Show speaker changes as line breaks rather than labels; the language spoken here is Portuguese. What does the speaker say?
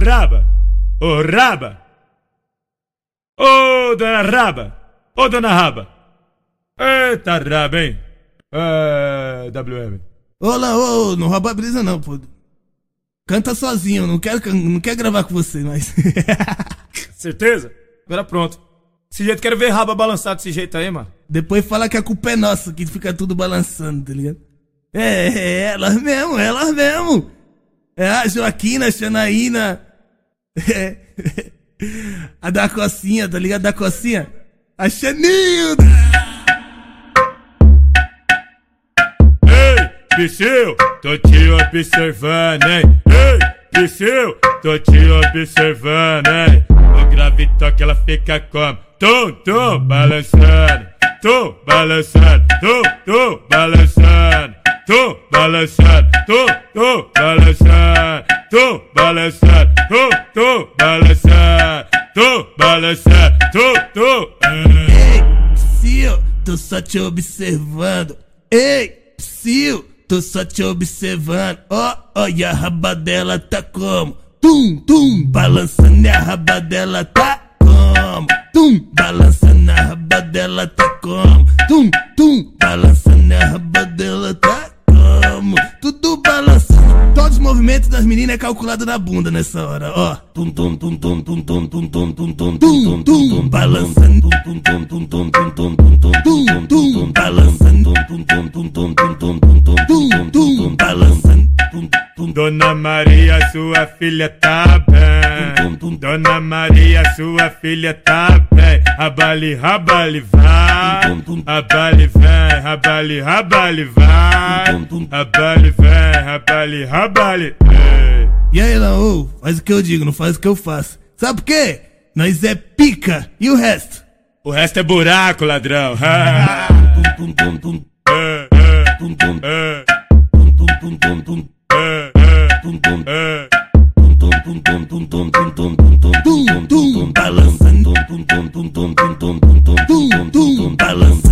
raba! Ô raba! Ô dona raba! Ô dona raba! Eita raba, hein? É, WM.
Olá, ô, não rouba a brisa não, pô. Canta sozinho, não quero, não quero gravar com você, mas.
Certeza? Agora pronto. Desse jeito quero ver raba balançar desse jeito aí, mano.
Depois fala que a culpa é nossa, que fica tudo balançando, tá ligado? É, é, elas mesmo, elas mesmo. É a Joaquina, a Xanaína. É, a da cocinha, tá ligado? Da cocinha. A Xanilda.
Ei, Psyu, tô te observando, hein? Ei, Psyu, tô te observando, hein? O grave toque ela fica como? Tum, tum, balançando. Tum, balançando. Tum, tum, balançando. Tum, balançando. Tum, tum, balançando. Tum, balançando. Tum, tum, balançando. Tum, balançando. Tum, tum.
Ei, Psyu, tô só te observando. Ei, Psyu, tô só te observando. Ó, oh, e a raba dela tá como? Tum, tum, balançando e a raba dela tá como? Tum, balançando a raba dela tá como? Tum, tum, balançando a raba dela tá como? Tudo balançando. Movimentos das meninas é calculado na bunda nessa hora, ó. Tum, tum, tum, tum, tum, tum, tum, tum, tum, tum, tum, tum, balançando. Tum, tum, tum, tum, tum, tum, tum, tum, tum, tum, balançando. Tum, tum, tum, tum, tum, tum, tum, tum, tum, tum, balançando. Tum, tum,
Dona Maria, sua filha tá bem. Dona Maria, sua filha tá bem. Rabali, rabali, vai vai, rabale vem, rabale, rabale vai, rabale vem, rabale, rabale.
E aí, Laô, faz o que eu digo, não faz o que eu faço. Sabe por quê? Nós é pica, e o resto?
O resto é buraco, ladrão.
Balão tum tum tum
tum tum
tum tum
balança.